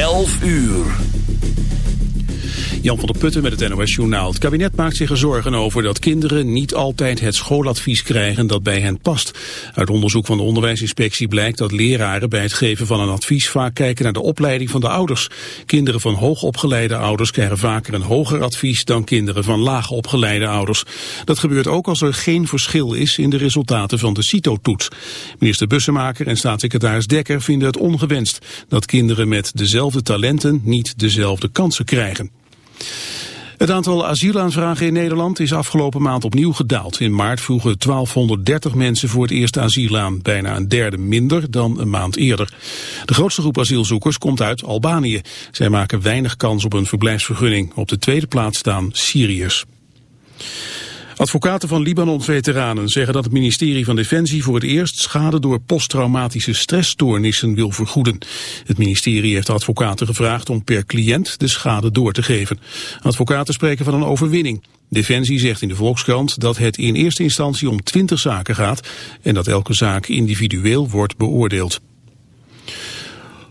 11 uur. Jan van der Putten met het NOS Journaal. Het kabinet maakt zich er zorgen over dat kinderen niet altijd het schooladvies krijgen dat bij hen past. Uit onderzoek van de onderwijsinspectie blijkt dat leraren bij het geven van een advies vaak kijken naar de opleiding van de ouders. Kinderen van hoogopgeleide ouders krijgen vaker een hoger advies dan kinderen van laagopgeleide ouders. Dat gebeurt ook als er geen verschil is in de resultaten van de CITO-toets. Minister Bussemaker en staatssecretaris Dekker vinden het ongewenst dat kinderen met dezelfde talenten niet dezelfde kansen krijgen. Het aantal asielaanvragen in Nederland is afgelopen maand opnieuw gedaald. In maart vroegen 1230 mensen voor het eerste asiel aan, bijna een derde minder dan een maand eerder. De grootste groep asielzoekers komt uit Albanië. Zij maken weinig kans op een verblijfsvergunning. Op de tweede plaats staan Syriërs. Advocaten van Libanon-veteranen zeggen dat het ministerie van Defensie voor het eerst schade door posttraumatische stressstoornissen wil vergoeden. Het ministerie heeft advocaten gevraagd om per cliënt de schade door te geven. Advocaten spreken van een overwinning. Defensie zegt in de Volkskrant dat het in eerste instantie om twintig zaken gaat en dat elke zaak individueel wordt beoordeeld.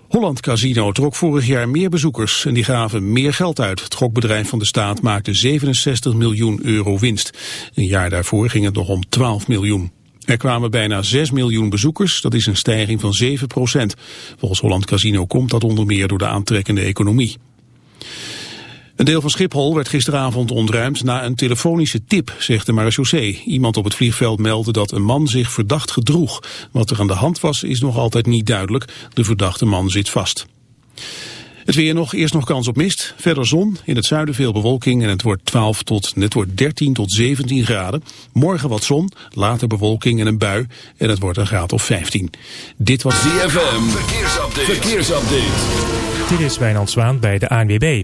Holland Casino trok vorig jaar meer bezoekers en die gaven meer geld uit. Het gokbedrijf van de staat maakte 67 miljoen euro winst. Een jaar daarvoor ging het nog om 12 miljoen. Er kwamen bijna 6 miljoen bezoekers, dat is een stijging van 7 procent. Volgens Holland Casino komt dat onder meer door de aantrekkende economie. Een deel van Schiphol werd gisteravond ontruimd na een telefonische tip, zegt de marechaussee. Iemand op het vliegveld meldde dat een man zich verdacht gedroeg. Wat er aan de hand was is nog altijd niet duidelijk. De verdachte man zit vast. Het weer nog, eerst nog kans op mist. Verder zon, in het zuiden veel bewolking en het wordt, 12 tot, het wordt 13 tot 17 graden. Morgen wat zon, later bewolking en een bui en het wordt een graad of 15. Dit was DFM, verkeersupdate. verkeersupdate. Dit is Wijnand Zwaan bij de ANWB.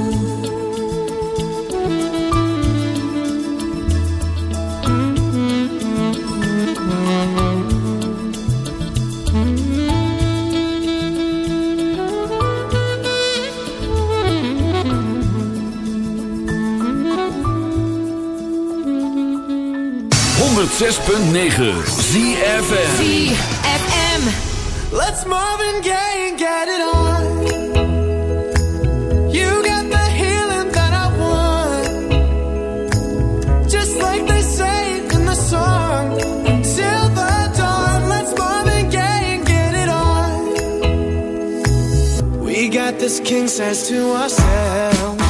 Zes punt negen ZFM. ZFM. Let's Marvin Gaye and get it on. You got the healing that I want. Just like they say in the song. Till the dawn, let's Marvin Gaye and get it on. We got this king says to ourselves.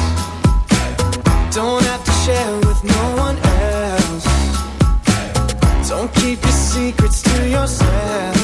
Don't have to share yourself.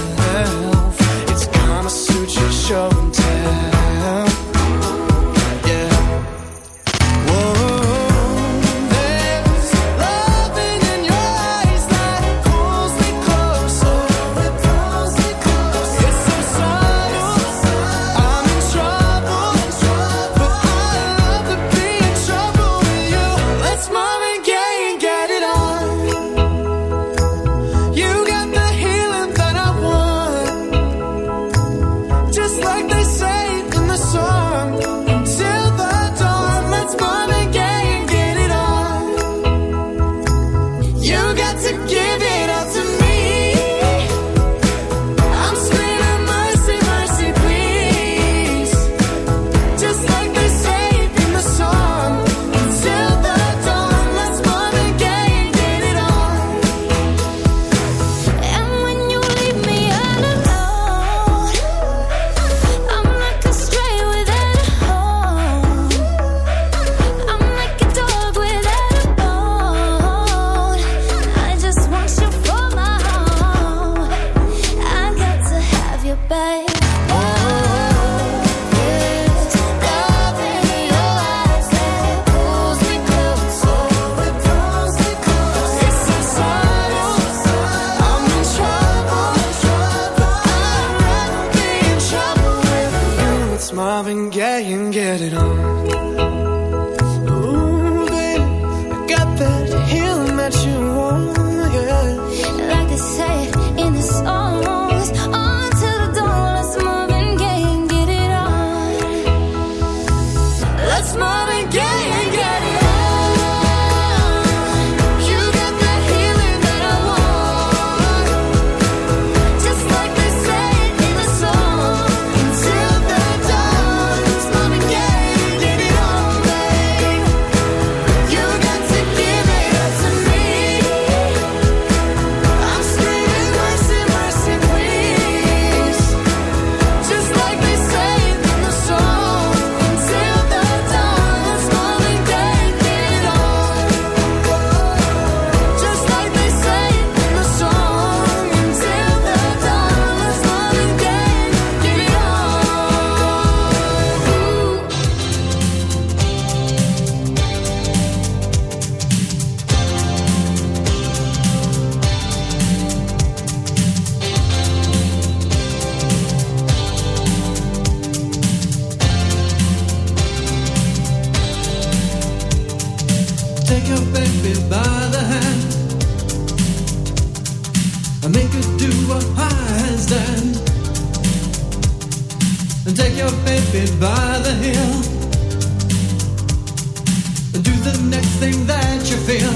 Thing that you feel.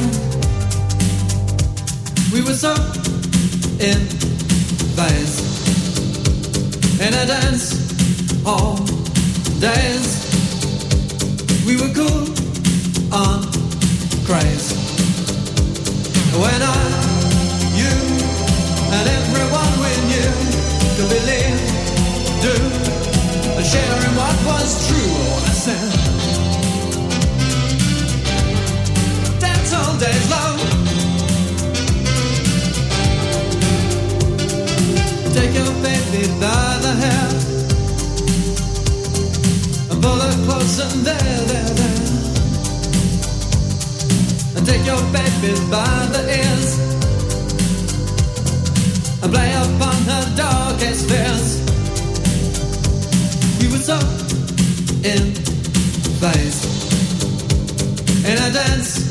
We were so in phase in a dance hall days. We were cool on craze. When I, you, and everyone we knew could believe, do, and share in what was true. I said, days long. Take your baby by the hair. And pull her close and there, there, there. And take your baby by the ears. And play upon her darkest fears. We were so in phase. In a dance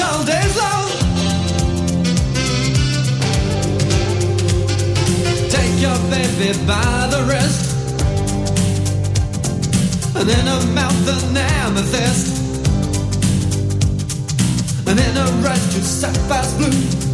All days, love. Take your baby by the wrist. And in her mouth an amethyst and in a rush to sapphire's blue.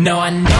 No, I know.